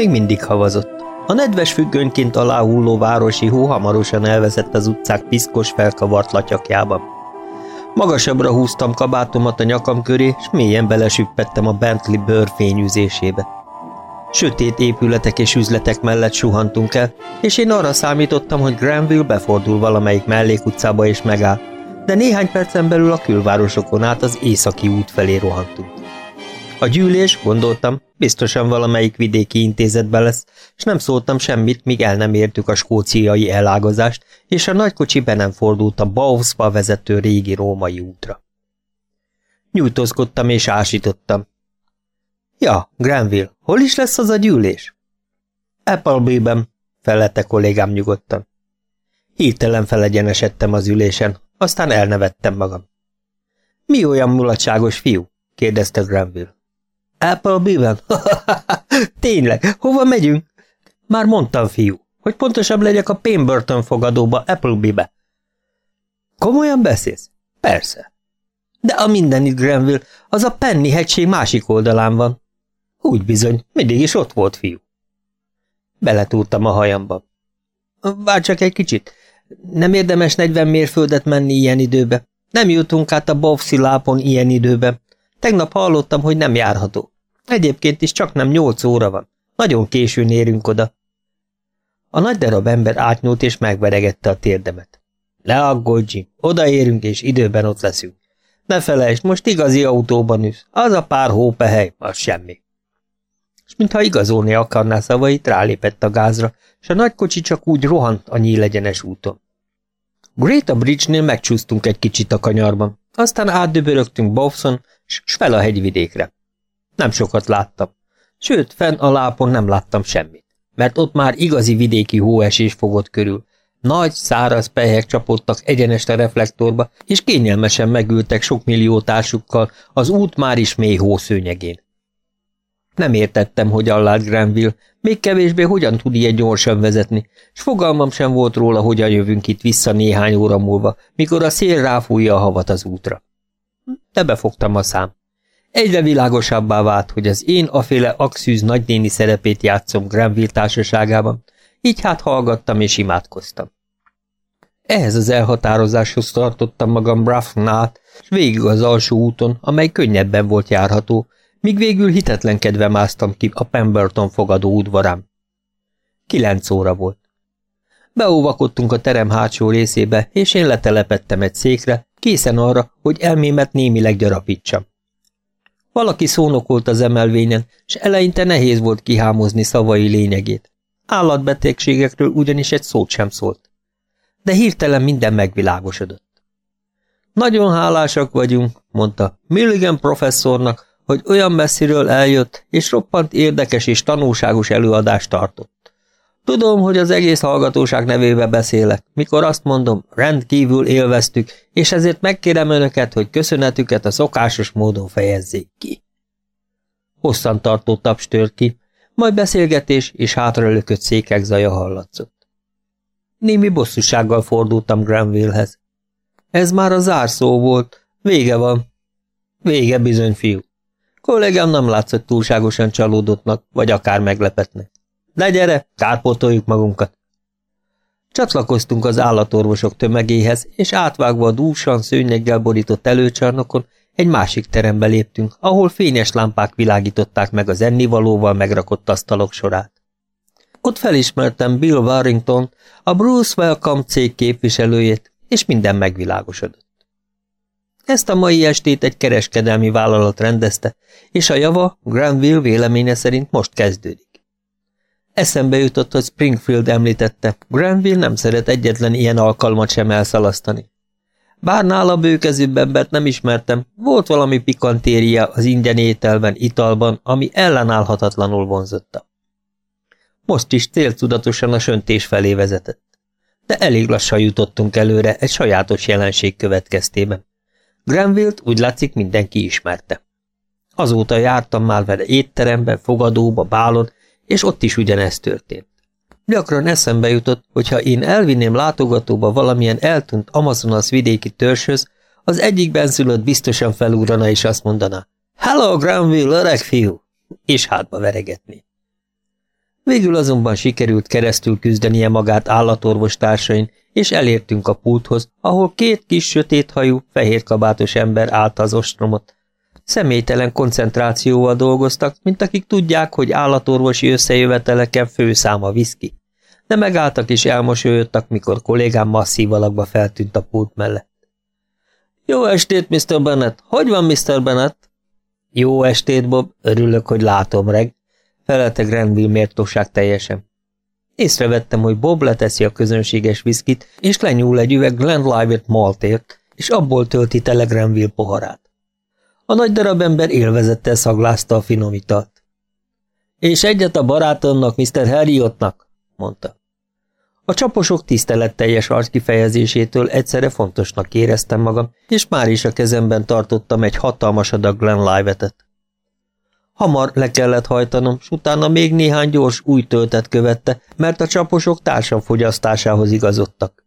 Még mindig havazott. A nedves függönyként aláhulló városi hó hamarosan elveszett az utcák piszkos felkavart latyakjában. Magasabbra húztam kabátomat a nyakam köré, és mélyen belesüppettem a Bentley bőrfényűzésébe. Sötét épületek és üzletek mellett suhantunk el, és én arra számítottam, hogy Granville befordul valamelyik mellékutcába és megáll, de néhány percen belül a külvárosokon át az északi út felé rohantunk. A gyűlés, gondoltam, biztosan valamelyik vidéki intézetben lesz, és nem szóltam semmit, míg el nem értük a skóciai elágazást, és a nagykocsi be nem fordult a Bauhausba vezető régi római útra. Nyújtózkodtam és ásítottam. Ja, Granville, hol is lesz az a gyűlés? Appleby-ben, felette kollégám nyugodtan. Hirtelen felegyenesedtem az ülésen, aztán elnevettem magam. Mi olyan mulatságos fiú? kérdezte Granville. Appleby-ben? Tényleg, hova megyünk? Már mondtam, fiú, hogy pontosabb legyek a Pemberton fogadóba, Appleby-be. Komolyan beszélsz? Persze. De a mindenit, Granville, az a Penny hegység másik oldalán van. Úgy bizony, mindig is ott volt, fiú. Beletúrtam a hajamba. Várj csak egy kicsit. Nem érdemes 40 mérföldet menni ilyen időbe. Nem jutunk át a Bovszi lápon ilyen időbe. Tegnap hallottam, hogy nem járható. Egyébként is csak nem nyolc óra van. Nagyon későn érünk oda. A nagy darab ember átnyúlt és megveregette a térdemet. Ne aggódj, Jim, odaérünk és időben ott leszünk. Ne felejtsd, most igazi autóban ülsz. Az a pár hópehely, az semmi. És mintha igazolni akarná szavait, rálépett a gázra, és a nagykocsi csak úgy rohant a nyílegyenes úton. Great Bridge-nél megcsúsztunk egy kicsit a kanyarban, aztán átdöbörögtünk Bowson, s fel a hegyvidékre. Nem sokat láttam. Sőt, fenn a lápon nem láttam semmit, mert ott már igazi vidéki hóesés fogott körül. Nagy, száraz pelyhek csapódtak egyenest a reflektorba, és kényelmesen megültek sok millió társukkal az út már is mély hószőnyegén. Nem értettem, hogy lát Granville, még kevésbé hogyan tud ilyen gyorsan vezetni, és fogalmam sem volt róla, hogyan jövünk itt vissza néhány óra múlva, mikor a szél ráfújja a havat az útra. De befogtam a szám. Egyre világosabbá vált, hogy az én aféle axűz nagynéni szerepét játszom Granville társaságában, így hát hallgattam és imádkoztam. Ehhez az elhatározáshoz tartottam magam Bruffn át, és végig az alsó úton, amely könnyebben volt járható, míg végül hitetlenkedve másztam ki a Pemberton fogadó udvarán. Kilenc óra volt. Beóvakodtunk a terem hátsó részébe, és én letelepettem egy székre, készen arra, hogy elmémet némileg gyarapítsam. Valaki szónokolt az emelvényen, és eleinte nehéz volt kihámozni szavai lényegét. Állatbetegségekről ugyanis egy szót sem szólt. De hirtelen minden megvilágosodott. Nagyon hálásak vagyunk, mondta Milligan professzornak, hogy olyan messziről eljött, és roppant érdekes és tanulságos előadást tartott. Tudom, hogy az egész hallgatóság nevébe beszélek, mikor azt mondom, rendkívül élveztük, és ezért megkérem önöket, hogy köszönetüket a szokásos módon fejezzék ki. Hosszan tartó taps tört ki, majd beszélgetés és hátralökött székek zaja hallatszott. Némi bosszúsággal fordultam Granvillehez. Ez már a zárszó volt, vége van. Vége bizony, fiú. Kollégám nem látszott túlságosan csalódottnak, vagy akár meglepetnek. De gyere, kárpótoljuk magunkat. Csatlakoztunk az állatorvosok tömegéhez, és átvágva a dúsan szőnyeggel borított előcsarnokon egy másik terembe léptünk, ahol fényes lámpák világították meg az ennivalóval megrakott asztalok sorát. Ott felismertem Bill Warrington, a Bruce Welcome cég képviselőjét, és minden megvilágosodott. Ezt a mai estét egy kereskedelmi vállalat rendezte, és a java Granville véleménye szerint most kezdődik. Eszembe jutott, hogy Springfield említette, Granville nem szeret egyetlen ilyen alkalmat sem elszalasztani. Bár nála bőkezűbb embert nem ismertem, volt valami pikantéria az ingyen ételben, italban, ami ellenállhatatlanul vonzotta. Most is céltudatosan a söntés felé vezetett. De elég lassan jutottunk előre egy sajátos jelenség következtében. Granville-t úgy látszik mindenki ismerte. Azóta jártam már vele étteremben, fogadóba, bálon, és ott is ugyanezt történt. Gyakran eszembe jutott, hogy ha én elvinném látogatóba valamilyen eltűnt Amazonas vidéki törzshöz, az egyik benszülött biztosan felúrana és azt mondaná, Hello, Granville, öreg fiú! és hátba veregetni. Végül azonban sikerült keresztül küzdenie magát állatorvos társain, és elértünk a pulthoz, ahol két kis sötéthajú, fehérkabátos ember állt az ostromot. Személytelen koncentrációval dolgoztak, mint akik tudják, hogy állatorvosi összejöveteleken főszám a viszki. De megálltak és elmosolyodtak, mikor kollégám masszív alakba feltűnt a pult mellett. Jó estét, Mr. Bennett! Hogy van, Mr. Bennett? Jó estét, Bob! Örülök, hogy látom, reg! felelte Granville mértóság teljesen. Észrevettem, hogy Bob leteszi a közönséges viszkit, és lenyúl egy üveg Glenlivet maltért, és abból tölti tele Granville poharát. A nagy darab ember élvezettel szaglázta a finom italt. És egyet a barátomnak, Mr. Harriotnak, mondta. A csaposok tiszteletteljes arckifejezésétől egyszerre fontosnak éreztem magam, és már is a kezemben tartottam egy hatalmas adag Glenlivetet. Hamar le kellett hajtanom, s utána még néhány gyors új töltet követte, mert a csaposok társamfogyasztásához igazodtak.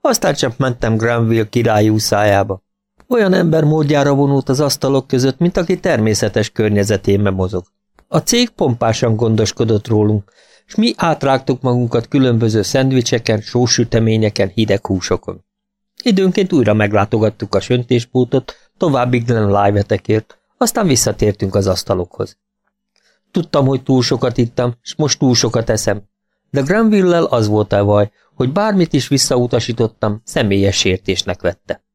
Aztán csak mentem Granville királyi úszájába. Olyan ember módjára vonult az asztalok között, mint aki természetes környezetében mozog. A cég pompásan gondoskodott rólunk, és mi átrágtuk magunkat különböző szendvicseken, sósüteményeken, hideg húsokon. Időnként újra meglátogattuk a söntéspultot, további Glen Live-etekért, aztán visszatértünk az asztalokhoz. Tudtam, hogy túl sokat ittam, és most túl sokat eszem. De Granville-lel az volt a baj, hogy bármit is visszautasítottam, személyes sértésnek vette.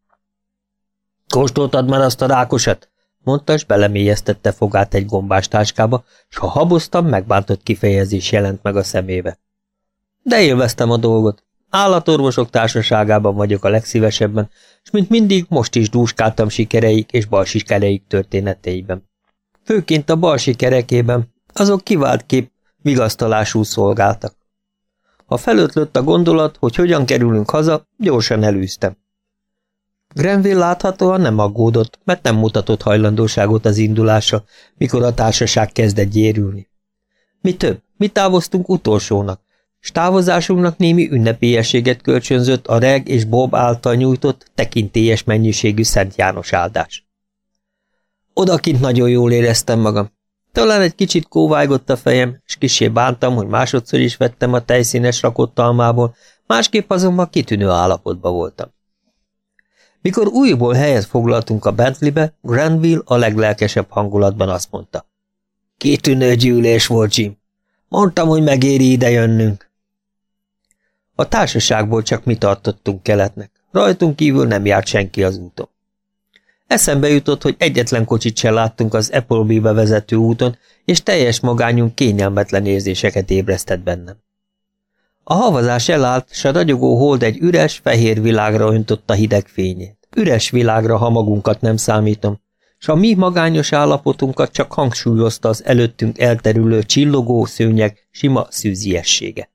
Kóstoltad már azt a rákosat? mondta, és belemélyeztette fogát egy gombás táskába, s ha haboztam, megbántott kifejezés jelent meg a szemébe. De élveztem a dolgot. Állatorvosok társaságában vagyok a legszívesebben, és mint mindig most is dúskáltam sikereik és bal sikereik történeteiben. Főként a bal sikerekében, azok kivált kép vigasztalású szolgáltak. Ha felötlött a gondolat, hogy hogyan kerülünk haza, gyorsan elűztem. Grenville láthatóan nem aggódott, mert nem mutatott hajlandóságot az indulásra, mikor a társaság kezdett gyérülni. Mi több, mi távoztunk utolsónak, s távozásunknak némi ünnepélyességet kölcsönzött a Reg és Bob által nyújtott tekintélyes mennyiségű Szent János áldás. Odakint nagyon jól éreztem magam. Talán egy kicsit kóvájgott a fejem, és kisé bántam, hogy másodszor is vettem a tejszínes rakott almából, másképp azonban kitűnő állapotban voltam. Mikor újból helyet foglaltunk a Bentleybe, Granville a leglelkesebb hangulatban azt mondta. Kitűnő gyűlés volt, Jim. Mondtam, hogy megéri ide jönnünk. A társaságból csak mi tartottunk keletnek. Rajtunk kívül nem járt senki az úton. Eszembe jutott, hogy egyetlen kocsit sem láttunk az Appleby-be vezető úton, és teljes magányunk kényelmetlen érzéseket ébresztett bennem. A havazás elállt, s a ragyogó hold egy üres, fehér világra öntötte hideg fényét. Üres világra, ha magunkat nem számítom, s a mi magányos állapotunkat csak hangsúlyozta az előttünk elterülő csillogó szőnyeg sima szűziessége.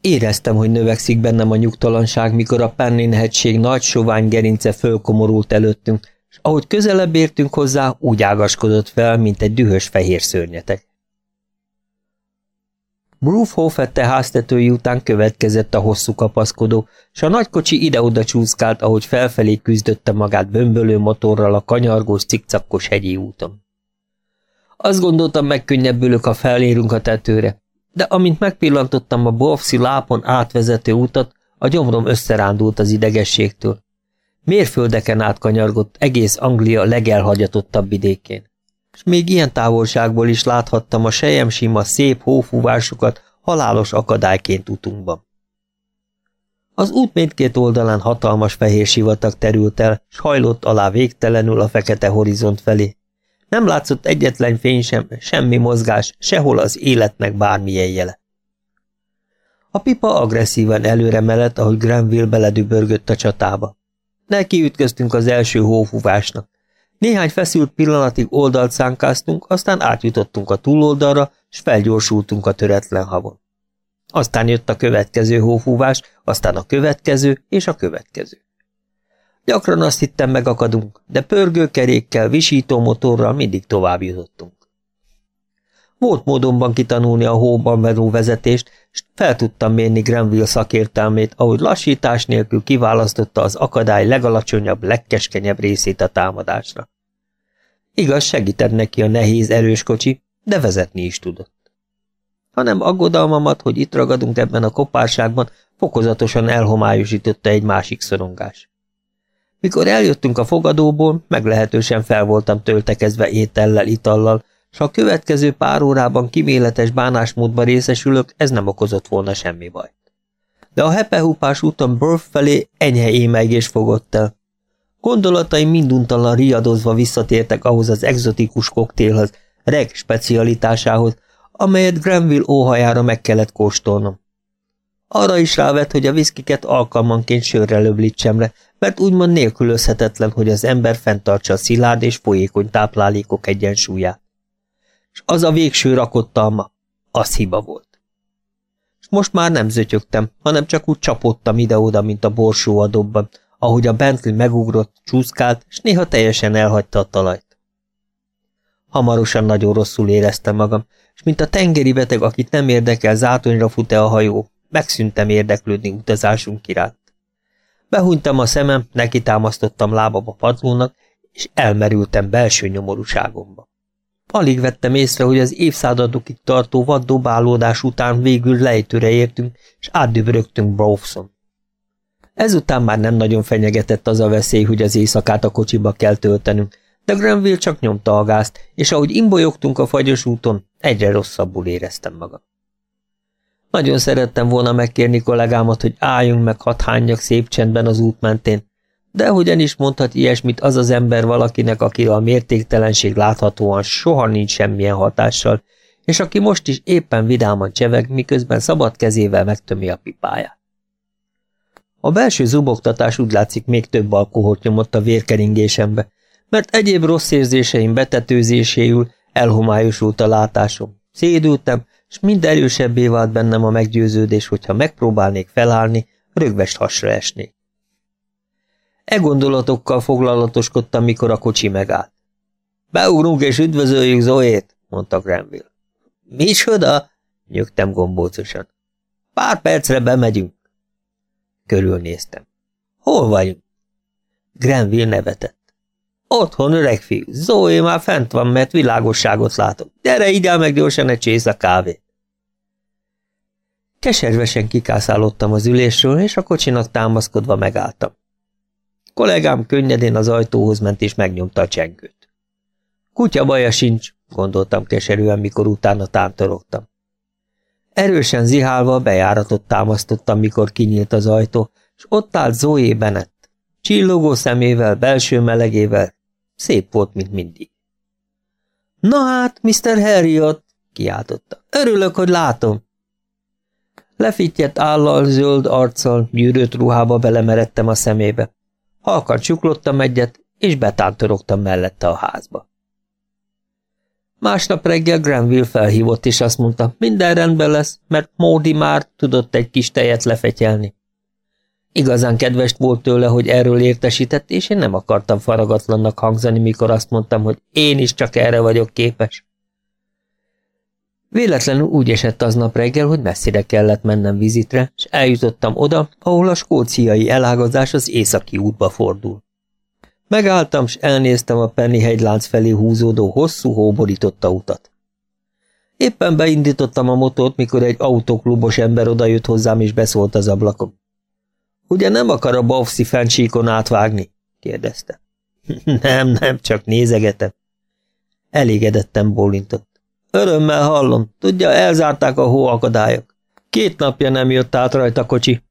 Éreztem, hogy növekszik bennem a nyugtalanság, mikor a Pennin hegység nagy sovány gerince fölkomorult előttünk, és ahogy közelebb értünk hozzá, úgy ágaskodott fel, mint egy dühös fehér szörnyetek. Bruce Hoffette háztetői után következett a hosszú kapaszkodó, s a nagykocsi ide-oda csúszkált, ahogy felfelé küzdötte magát bömbölő motorral a kanyargós, cikcakkos hegyi úton. Azt gondoltam, megkönnyebbülök, ha felérünk a tetőre, de amint megpillantottam a Borfszi lápon átvezető utat, a gyomrom összerándult az idegességtől. Mérföldeken átkanyargott egész Anglia legelhagyatottabb vidékén. És még ilyen távolságból is láthattam a sima szép hófúvásokat halálos akadályként utunkban. Az út mindkét oldalán hatalmas fehér sivatag terült el, s hajlott alá végtelenül a fekete horizont felé, nem látszott egyetlen fény sem, semmi mozgás, sehol az életnek bármilyen jele. A pipa agresszívan előre mellett, ahogy Granville beledübörgött a csatába. Neki ütköztünk az első hófúvásnak. Néhány feszült pillanatig oldalt szánkáztunk, aztán átjutottunk a túloldalra, s felgyorsultunk a töretlen havon. Aztán jött a következő hófúvás, aztán a következő és a következő. Gyakran azt hittem megakadunk, de pörgőkerékkel, visító motorral mindig tovább jutottunk. Volt módonban kitanulni a hóban veró vezetést, és fel tudtam mérni Grenville szakértelmét, ahogy lassítás nélkül kiválasztotta az akadály legalacsonyabb, legkeskenyebb részét a támadásra. Igaz, segített neki a nehéz, erős kocsi, de vezetni is tudott. hanem aggodalmamat, hogy itt ragadunk ebben a kopárságban, fokozatosan elhomályosította egy másik szorongás. Mikor eljöttünk a fogadóból, meglehetősen fel voltam töltekezve étellel, itallal, s a következő pár órában kiméletes bánásmódba részesülök, ez nem okozott volna semmi bajt. De a hepehúpás úton Burf felé enyhe émelygés fogott el. Gondolataim minduntalan riadozva visszatértek ahhoz az egzotikus koktélhoz, reg specialitásához, amelyet Granville óhajára meg kellett kóstolnom. Arra is rávett, hogy a viszkiket alkalmanként sörre löblítsemre, mert úgymond nélkülözhetetlen, hogy az ember fenntartsa a szilárd és folyékony táplálékok egyensúlyát. És az a végső rakottalma, az hiba volt. És most már nem zötyögtem, hanem csak úgy csapottam ide-oda, mint a borsó a dobban, ahogy a Bentley megugrott, csúszkált, és néha teljesen elhagyta a talajt. Hamarosan nagyon rosszul éreztem magam, és mint a tengeri beteg, akit nem érdekel, zátonyra fut-e a hajó, megszűntem érdeklődni utazásunk iránt. Behunytam a szemem, neki támasztottam lábam a padlónak, és elmerültem belső nyomorúságomba. Alig vettem észre, hogy az évszázadokig tartó vaddobálódás után végül lejtőre értünk, és átdöbrögtünk Browson. Ezután már nem nagyon fenyegetett az a veszély, hogy az éjszakát a kocsiba kell töltenünk, de Granville csak nyomta a gázt, és ahogy imbolyogtunk a fagyos úton, egyre rosszabbul éreztem magam. Nagyon szerettem volna megkérni kollégámat, hogy álljunk meg hathányak szép csendben az út mentén, de hogyan is mondhat ilyesmit az az ember valakinek, akire a mértéktelenség láthatóan soha nincs semmilyen hatással, és aki most is éppen vidáman cseveg, miközben szabad kezével megtömi a pipáját. A belső zubogtatás úgy látszik még több alkoholt nyomott a vérkeringésembe, mert egyéb rossz érzéseim betetőzéséül elhomályosult a látásom. Szédültem, és mind erősebbé vált bennem a meggyőződés, hogyha megpróbálnék felállni, rögvest hasra esnék. E gondolatokkal foglalatoskodtam, mikor a kocsi megállt. Beugrunk és üdvözöljük Zoét, mondta Granville. Micsoda? nyögtem gombócosan. Pár percre bemegyünk. Körülnéztem. Hol vagyunk? Granville nevetett. Otthon, öreg fiú. Zoe már fent van, mert világosságot látok. Gyere ide meg gyorsan egy csész a kávét. Keservesen kikászálottam az ülésről, és a kocsinak támaszkodva megálltam. Kollégám könnyedén az ajtóhoz ment, és megnyomta a csengőt. Kutya baja sincs, gondoltam keserűen, mikor utána tántorogtam. Erősen zihálva a bejáratot támasztottam, mikor kinyílt az ajtó, és ott állt Zoé Bennett. Csillogó szemével, belső melegével, Szép volt, mint mindig. Na hát, Mr. Harriot, kiáltotta. Örülök, hogy látom. Lefittyett állal, zöld arccal, gyűrött ruhába belemeredtem a szemébe. Halkan csuklottam egyet, és betántorogtam mellette a házba. Másnap reggel Granville felhívott, és azt mondta, minden rendben lesz, mert Módi már tudott egy kis tejet lefetyelni. Igazán kedves volt tőle, hogy erről értesített, és én nem akartam faragatlannak hangzani, mikor azt mondtam, hogy én is csak erre vagyok képes. Véletlenül úgy esett aznap reggel, hogy messzire kellett mennem vizitre, és eljutottam oda, ahol a skóciai elágazás az északi útba fordul. Megálltam, és elnéztem a Penny hegylánc felé húzódó hosszú hóborította utat. Éppen beindítottam a motort, mikor egy autóklubos ember odajött hozzám, és beszólt az ablakom. Ugye nem akar a Bavszi fennsíkon átvágni? kérdezte. nem, nem, csak nézegetem. Elégedettem bólintott. Örömmel hallom, tudja, elzárták a hóakadályok. Két napja nem jött át rajta kocsi.